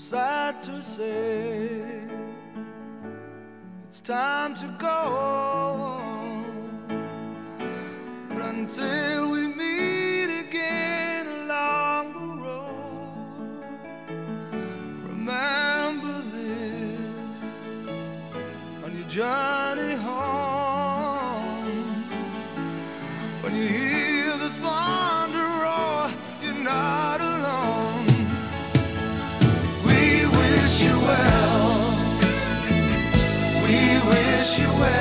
Sad to say it's time to go. But until we meet again along the road, remember this on your journey home. When you hear you well.